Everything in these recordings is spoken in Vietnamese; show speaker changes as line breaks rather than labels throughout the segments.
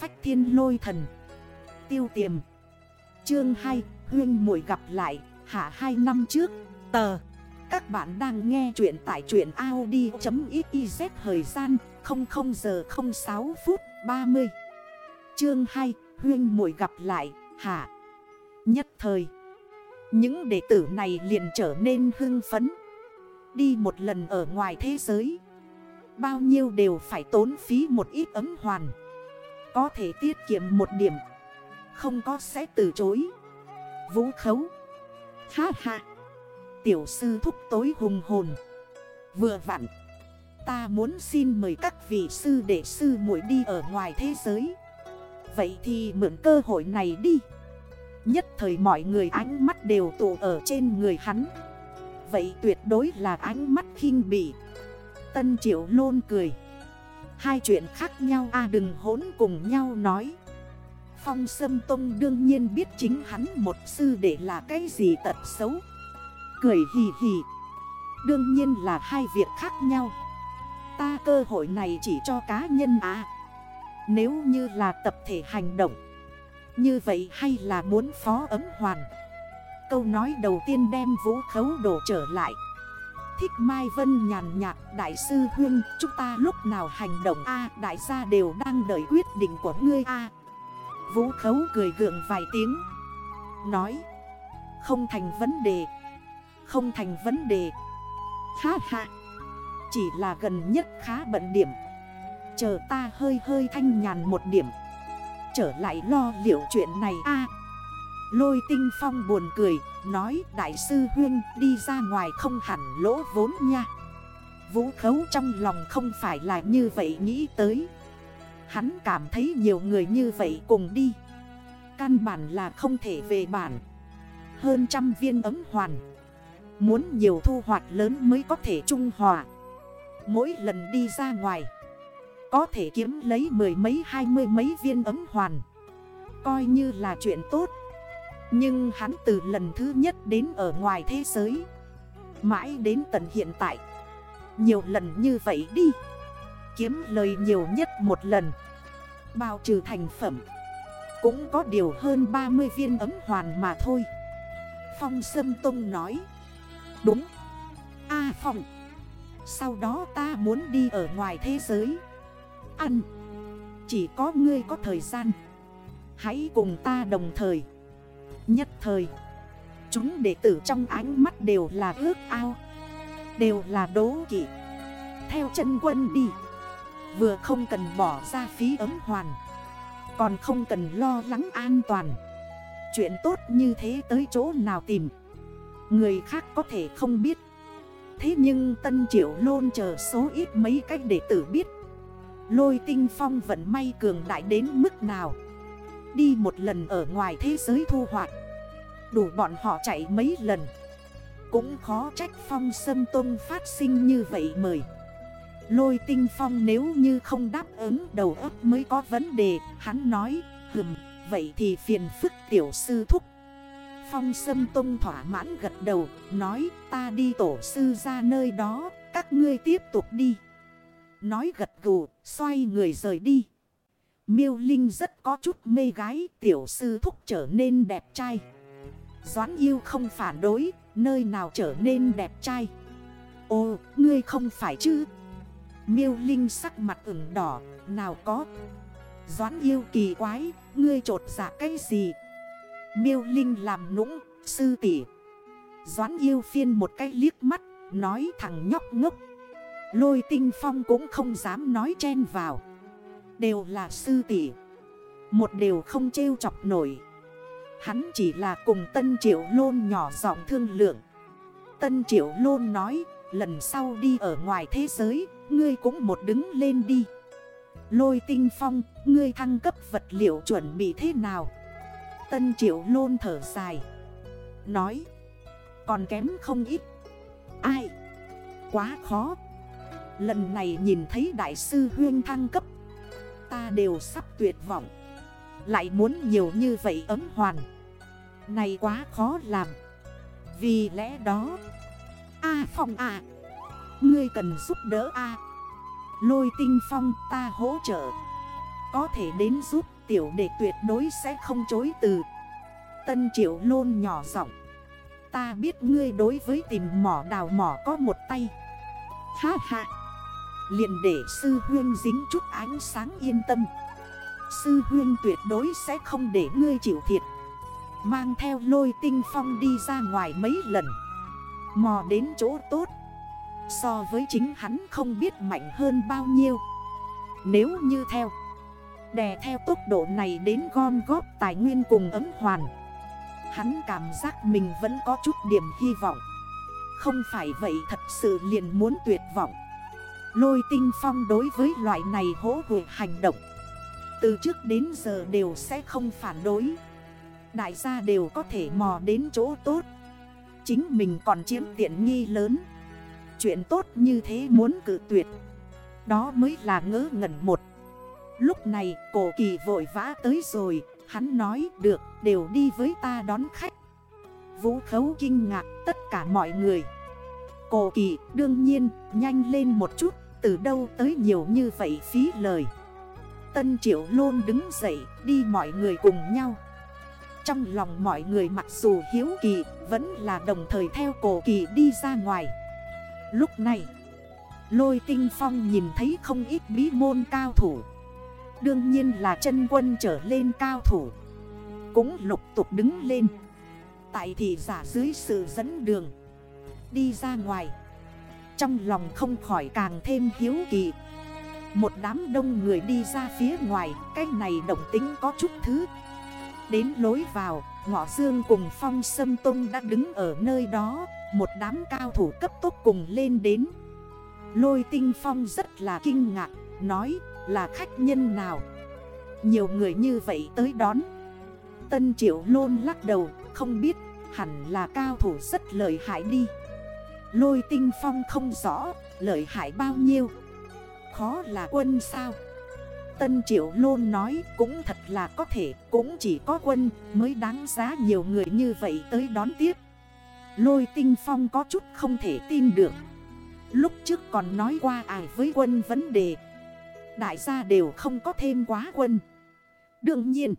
phách thiên lôi thần. Tiêu tiềm. Chương 2 Huyên muội gặp lại. Hạ 2 năm trước, Tờ. Các bạn đang nghe chuyện tại chuyện Audi.xyz Thời gian 00 giờ 06 phút 30 Chương 2 Huyên muội gặp lại. Hạ. Nhất thời, Những đệ tử này liền trở nên hưng phấn. Đi một lần ở ngoài thế giới, Bao nhiêu đều phải tốn phí một ít ấm hoàn. Có thể tiết kiệm một điểm. Không có sẽ từ chối. Vũ khấu. Ha ha. Tiểu sư thúc tối hùng hồn. Vừa vặn. Ta muốn xin mời các vị sư đệ sư muội đi ở ngoài thế giới. Vậy thì mượn cơ hội này đi. Nhất thời mọi người ánh mắt đều tụ ở trên người hắn. Vậy tuyệt đối là ánh mắt khinh bỉ. Tân triệu lôn cười. Hai chuyện khác nhau a à, đừng hỗn cùng nhau nói. Phong Sâm Tông đương nhiên biết chính hắn một sư để là cái gì tật xấu. Cười hì hì. Đương nhiên là hai việc khác nhau. Ta cơ hội này chỉ cho cá nhân à. Nếu như là tập thể hành động Như vậy hay là muốn phó ấm hoàn. Câu nói đầu tiên đem vũ khấu đổ trở lại. Thích Mai Vân nhàn nhạt, Đại sư Huyên Chúng ta lúc nào hành động A, Đại gia đều đang đợi quyết định của ngươi A. Vũ khấu cười gượng vài tiếng, Nói, Không thành vấn đề, Không thành vấn đề. Ha ha, Chỉ là gần nhất khá bận điểm. Chờ ta hơi hơi thanh nhàn một điểm, Trở lại lo liệu chuyện này a Lôi tinh phong buồn cười, Nói, đại sư Huyên đi ra ngoài không hẳn lỗ vốn nha. Vũ khấu trong lòng không phải là như vậy nghĩ tới. Hắn cảm thấy nhiều người như vậy cùng đi. Căn bản là không thể về bản. Hơn trăm viên ấm hoàn. Muốn nhiều thu hoạch lớn mới có thể trung hòa. Mỗi lần đi ra ngoài, Có thể kiếm lấy mười mấy, hai mươi mấy viên ấm hoàn. Coi như là chuyện tốt nhưng hắn từ lần thứ nhất đến ở ngoài thế giới, Mãi đến tận hiện tại. Nhiều lần như vậy đi, Kiếm lời nhiều nhất một lần, Bao trừ thành phẩm, Cũng có điều hơn 30 viên ấm hoàn mà thôi. Phong Sâm Tông nói, Đúng. A Phong, Sau đó ta muốn đi ở ngoài thế giới. Ăn. Chỉ có ngươi có thời gian. Hãy cùng ta đồng thời thời. Chúng đệ tử trong ánh mắt đều là ước ao, Đều là đố kỵ. Theo chân quân đi, Vừa không cần bỏ ra phí ấm hoàn, Còn không cần lo lắng an toàn. Chuyện tốt như thế tới chỗ nào tìm, Người khác có thể không biết. Thế nhưng Tân Triệu luôn chờ số ít mấy cách đệ tử biết. Lôi tinh phong vận may cường đại đến mức nào. Đi một lần ở ngoài thế giới thu hoạch Đủ bọn họ chạy mấy lần. Cũng khó trách phong sâm tôn phát sinh như vậy mời. Lôi tinh phong nếu như không đáp ứng đầu ấp mới có vấn đề, Hắn nói, hừm, vậy thì phiền phức tiểu sư thúc. Phong sâm tôn thỏa mãn gật đầu, Nói, ta đi tổ sư ra nơi đó, Các ngươi tiếp tục đi. Nói gật gù, xoay người rời đi. Miêu Linh rất có chút mê gái, Tiểu sư thúc trở nên đẹp trai. Doãn yêu không phản đối, Nơi nào trở nên đẹp trai. Ồ, ngươi không phải chứ? Miêu Linh sắc mặt ửng đỏ, Nào có? Doãn yêu kỳ quái, Ngươi trột dạ cái gì? Miêu Linh làm nũng, Sư tỷ. Doãn yêu phiên một cái liếc mắt, Nói thằng nhóc ngốc. Lôi tinh phong cũng không dám nói chen vào. Đều là sư tỷ. Một đều không trêu chọc nổi. Hắn chỉ là cùng Tân Triệu Lôn nhỏ giọng thương lượng. Tân Triệu Lôn nói, Lần sau đi ở ngoài thế giới, Ngươi cũng một đứng lên đi. Lôi tinh phong, Ngươi thăng cấp vật liệu chuẩn bị thế nào? Tân Triệu Lôn thở dài, Nói, Còn kém không ít. Ai? Quá khó. Lần này nhìn thấy đại sư Huyên thăng cấp, Ta đều sắp tuyệt vọng. Lại muốn nhiều như vậy ấm hoàn. Này quá khó làm. Vì lẽ đó. A Phong à. Ngươi cần giúp đỡ A. Lôi tinh phong ta hỗ trợ. Có thể đến giúp tiểu đệ tuyệt đối sẽ không chối từ. Tân triệu lôn nhỏ giọng. Ta biết ngươi đối với tìm mỏ đào mỏ có một tay. Ha ha. Liền để sư huyên dính chút ánh sáng yên tâm. Sư huyên tuyệt đối sẽ không để ngươi chịu thiệt. Mang theo lôi tinh phong đi ra ngoài mấy lần. Mò đến chỗ tốt. So với chính hắn không biết mạnh hơn bao nhiêu. Nếu như theo, Đè theo tốc độ này đến gom góp tài nguyên cùng ấm hoàn, Hắn cảm giác mình vẫn có chút điểm hy vọng. Không phải vậy thật sự liền muốn tuyệt vọng. Lôi tinh phong đối với loại này hỗ hụt hành động từ trước đến giờ đều sẽ không phản đối. Đại gia đều có thể mò đến chỗ tốt. Chính mình còn chiếm tiện nghi lớn. Chuyện tốt như thế muốn cử tuyệt. Đó mới là ngỡ ngẩn một. Lúc này, cổ kỳ vội vã tới rồi. Hắn nói, được, đều đi với ta đón khách. Vũ khấu kinh ngạc, tất cả mọi người? Cổ kỳ, đương nhiên, nhanh lên một chút. Từ đâu tới nhiều như vậy phí lời? Tân triệu luôn đứng dậy, đi mọi người cùng nhau. Trong lòng mọi người mặc dù hiếu kỳ, Vẫn là đồng thời theo cổ kỳ đi ra ngoài. Lúc này, Lôi tinh phong nhìn thấy không ít bí môn cao thủ. Đương nhiên là chân quân trở lên cao thủ. Cũng lục tục đứng lên. Tại thị giả dưới sự dẫn đường, Đi ra ngoài. Trong lòng không khỏi càng thêm hiếu kỳ. Một đám đông người đi ra phía ngoài, Cái này động tính có chút thứ. Đến lối vào, Ngọ Dương cùng Phong Sâm Tông đã đứng ở nơi đó. Một đám cao thủ cấp tốc cùng lên đến. Lôi tinh phong rất là kinh ngạc, Nói là khách nhân nào? Nhiều người như vậy tới đón. Tân triệu lôn lắc đầu, Không biết, hẳn là cao thủ rất lợi hại đi. Lôi tinh phong không rõ, Lợi hại bao nhiêu. Khó là quân sao? Tân triệu lôn nói cũng thật là có thể, Cũng chỉ có quân mới đáng giá nhiều người như vậy tới đón tiếp. Lôi tinh phong có chút không thể tin được. Lúc trước còn nói qua ải với quân vấn đề. Đại gia đều không có thêm quá quân. Đương nhiên,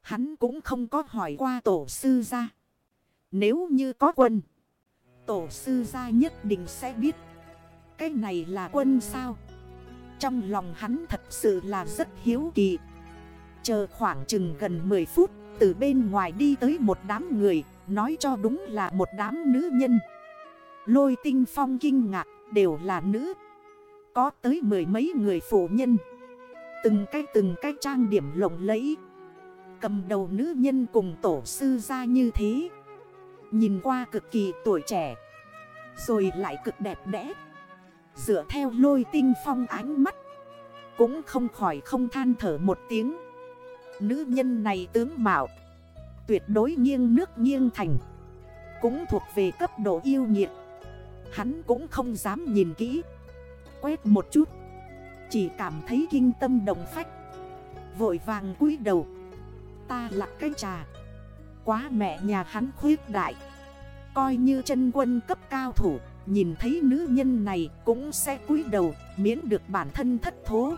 Hắn cũng không có hỏi qua tổ sư gia. Nếu như có quân, Tổ sư gia nhất định sẽ biết. Cái này là quân sao? Trong lòng hắn thật sự là rất hiếu kỳ. Chờ khoảng chừng gần 10 phút, Từ bên ngoài đi tới một đám người, Nói cho đúng là một đám nữ nhân. Lôi tinh phong kinh ngạc, đều là nữ. Có tới mười mấy người phụ nhân. Từng cái từng cái trang điểm lộng lẫy. Cầm đầu nữ nhân cùng tổ sư ra như thế. Nhìn qua cực kỳ tuổi trẻ. Rồi lại cực đẹp đẽ. Dựa theo lôi tinh phong ánh mắt. Cũng không khỏi không than thở một tiếng. Nữ nhân này tướng mạo. Tuyệt đối nghiêng nước nghiêng thành. Cũng thuộc về cấp độ yêu nhiệt Hắn cũng không dám nhìn kỹ. Quét một chút. Chỉ cảm thấy kinh tâm đồng phách. Vội vàng cúi đầu. Ta là cái trà. Quá mẹ nhà hắn khuyết đại. Coi như chân quân cấp cao thủ. Nhìn thấy nữ nhân này cũng sẽ cúi đầu, Miễn được bản thân thất thố.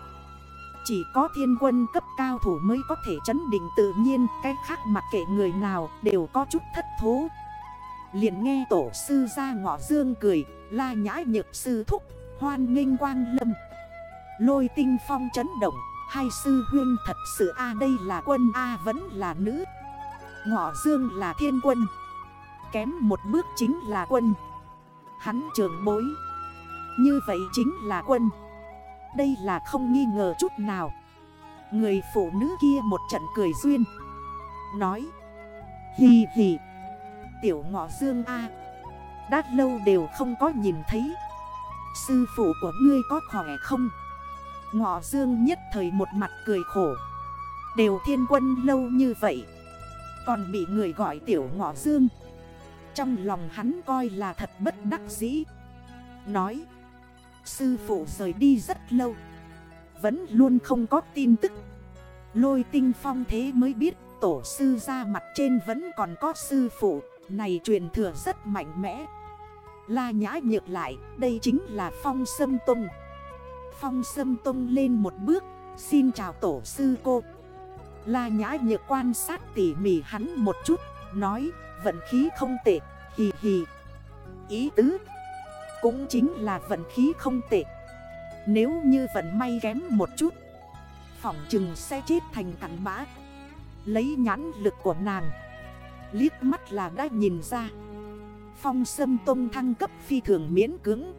Chỉ có thiên quân cấp cao thủ mới có thể chấn định tự nhiên, Cái khác mặc kệ người nào đều có chút thất thố. Liền nghe tổ sư ra ngọ dương cười, La nhã nhược sư thúc, Hoan nghênh quang lâm. Lôi tinh phong chấn động, Hai sư huyên thật sự A, đây là quân A, vẫn là nữ. Ngọ dương là thiên quân, Kém một bước chính là quân. Hắn trường bối. Như vậy chính là quân. Đây là không nghi ngờ chút nào. Người phụ nữ kia một trận cười duyên. Nói. Hì hì. Tiểu ngọ dương A. Đã lâu đều không có nhìn thấy. Sư phụ của ngươi có khỏe không? Ngọ dương nhất thời một mặt cười khổ. Đều thiên quân lâu như vậy. Còn bị người gọi tiểu ngọ dương. Trong lòng hắn coi là thật bất đắc dĩ. Nói, Sư phụ rời đi rất lâu, Vẫn luôn không có tin tức. Lôi tinh phong thế mới biết Tổ sư ra mặt trên vẫn còn có sư phụ, Này truyền thừa rất mạnh mẽ. La nhã nhược lại, Đây chính là phong sâm tung Phong sâm tung lên một bước, Xin chào tổ sư cô. La nhã nhược quan sát tỉ mỉ hắn một chút Nói, vận khí không tệ, Hì hì. Ý tứ Cũng chính là vận khí không tệ. Nếu như vận may kém một chút, Phỏng chừng sẽ chết thành cắn bã. Lấy nhãn lực của nàng, Liếc mắt là đã nhìn ra. Phong sâm tông thăng cấp phi thường miễn cứng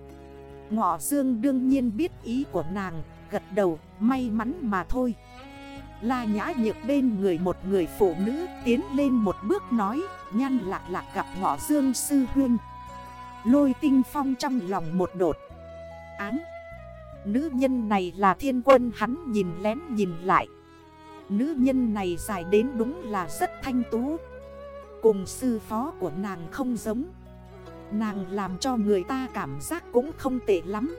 Ngọ dương đương nhiên biết ý của nàng, Gật đầu, may mắn mà thôi. La nhã nhược bên người một người phụ nữ Tiến lên một bước nói Nhăn lạc lạc gặp ngọ dương sư huyên. Lôi tinh phong trong lòng một đột. Án Nữ nhân này là thiên quân. Hắn nhìn lén nhìn lại. Nữ nhân này dài đến đúng là rất thanh tú. Cùng sư phó của nàng không giống. Nàng làm cho người ta cảm giác cũng không tệ lắm.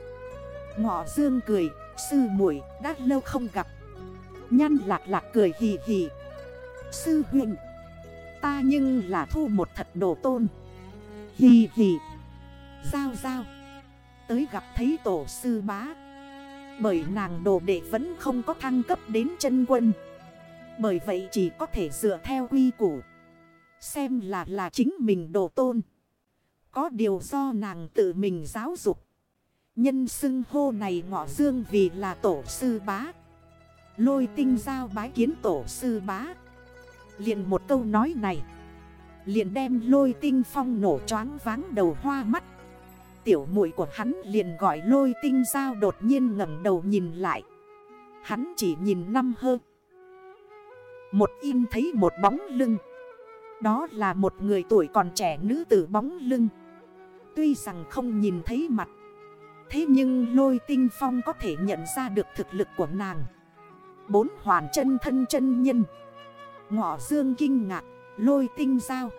Ngọ dương cười, Sư muội, đã lâu không gặp Nhăn lạc lạc cười hì hì. Sư huynh, Ta nhưng là thu một thật đồ tôn. Hì hì. Giao giao. Tới gặp thấy tổ sư bá. Bởi nàng đồ đệ vẫn không có thăng cấp đến chân quân. Bởi vậy chỉ có thể dựa theo quy củ. Xem là là chính mình đồ tôn. Có điều do nàng tự mình giáo dục. Nhân xưng hô này ngọ dương vì là tổ sư bá. Lôi tinh giao bái kiến tổ sư bá. Liền một câu nói này. Liền đem lôi tinh phong nổ choáng váng đầu hoa mắt. Tiểu muội của hắn liền gọi lôi tinh giao đột nhiên ngẩng đầu nhìn lại. Hắn chỉ nhìn năm hơn Một in thấy một bóng lưng. Đó là một người tuổi còn trẻ nữ tử bóng lưng. Tuy rằng không nhìn thấy mặt. Thế nhưng lôi tinh phong có thể nhận ra được thực lực của nàng. Bốn hoàn chân thân chân nhân. Ngọ dương kinh ngạc, Lôi tinh giao.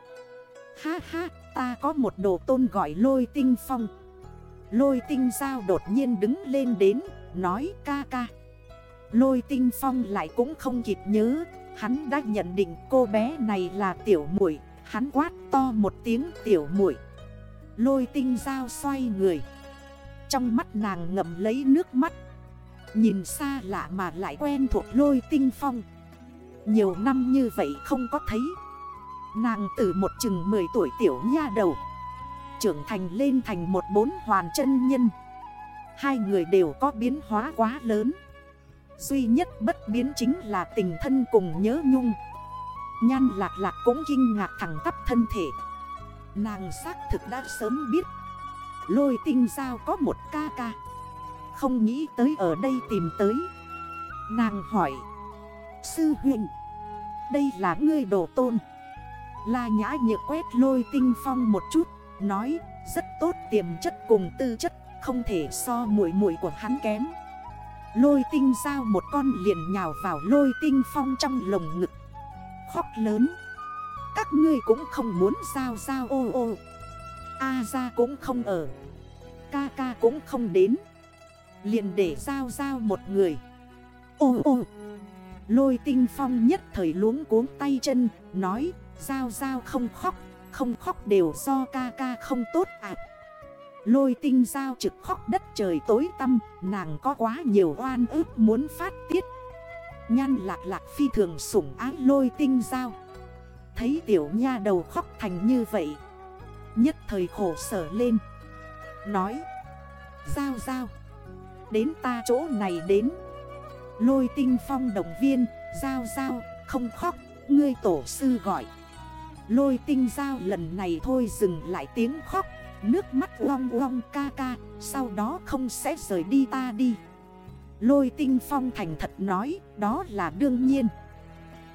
Ha ha, ta có một đồ tôn gọi lôi tinh phong. Lôi tinh giao đột nhiên đứng lên đến, Nói ca ca. Lôi tinh phong lại cũng không kịp nhớ, Hắn đã nhận định cô bé này là tiểu muội. Hắn quát to một tiếng, tiểu muội. Lôi tinh dao xoay người. Trong mắt nàng ngậm lấy nước mắt Nhìn xa lạ mà lại quen thuộc lôi tinh phong. Nhiều năm như vậy không có thấy. Nàng từ một chừng 10 tuổi tiểu nha đầu. Trưởng thành lên thành một bốn hoàn chân nhân. Hai người đều có biến hóa quá lớn. Duy nhất bất biến chính là tình thân cùng nhớ nhung. Nhan lạc lạc cũng kinh ngạc thẳng tắp thân thể. Nàng xác thực đã sớm biết. Lôi tinh giao có một ca ca. Không nghĩ tới ở đây tìm tới. Nàng hỏi, Sư huynh, Đây là ngươi đồ tôn. La nhã nhược quét lôi tinh phong một chút, Nói, rất tốt, tiềm chất cùng tư chất Không thể so mũi mũi của hắn kém. Lôi tinh sao một con liền nhào vào lôi tinh phong trong lồng ngực. Khóc lớn, Các ngươi cũng không muốn sao sao ô ô. A ra cũng không ở, Ca ca cũng không đến. Liền để giao giao một người. Ô ô. Lôi tinh phong nhất thời luống cuống tay chân, Nói, giao giao không khóc Không khóc đều do ca ca không tốt ạ. Lôi tinh giao trực khóc đất trời tối tăm, Nàng có quá nhiều oan ức muốn phát tiết. Nhan lạc lạc phi thường sủng ái lôi tinh giao. Thấy tiểu nha đầu khóc thành như vậy, Nhất thời khổ sở lên. Nói, Giao giao. Đến ta chỗ này đến. Lôi tinh phong động viên, Giao giao, không khóc, Ngươi tổ sư gọi. Lôi tinh giao lần này thôi dừng lại tiếng khóc, Nước mắt long long ca ca, Sau đó không sẽ rời đi ta đi. Lôi tinh phong thành thật nói, Đó là đương nhiên.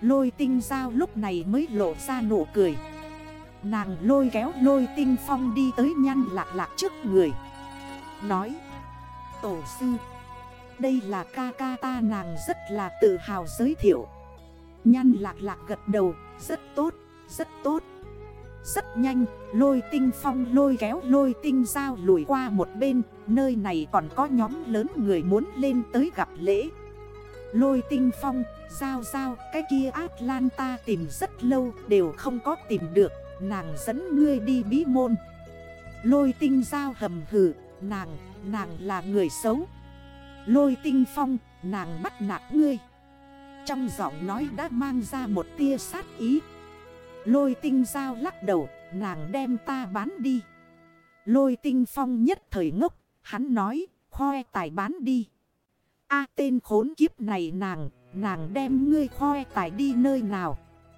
Lôi tinh giao lúc này mới lộ ra nụ cười. Nàng lôi kéo lôi tinh phong đi tới nhăn lạc lạc trước người. Nói Tổ sư. Đây là ca ca ta nàng rất là tự hào giới thiệu. Nhăn lạc lạc gật đầu Rất tốt, rất tốt. Rất nhanh, lôi tinh phong lôi kéo lôi tinh giao lùi qua một bên Nơi này còn có nhóm lớn người muốn lên tới gặp lễ. Lôi tinh phong, giao giao, cái kia Atlanta tìm rất lâu đều không có tìm được Nàng dẫn ngươi đi bí môn. Lôi tinh giao hầm hử Nàng, nàng là người xấu. Lôi tinh phong nàng bắt nạt ngươi. Trong giọng nói đã mang ra một tia sát ý. Lôi tinh giao lắc đầu Nàng đem ta bán đi. Lôi tinh phong nhất thời ngốc Hắn nói khoe tài bán đi. A tên khốn kiếp này nàng Nàng đem ngươi khoe tài đi nơi nào?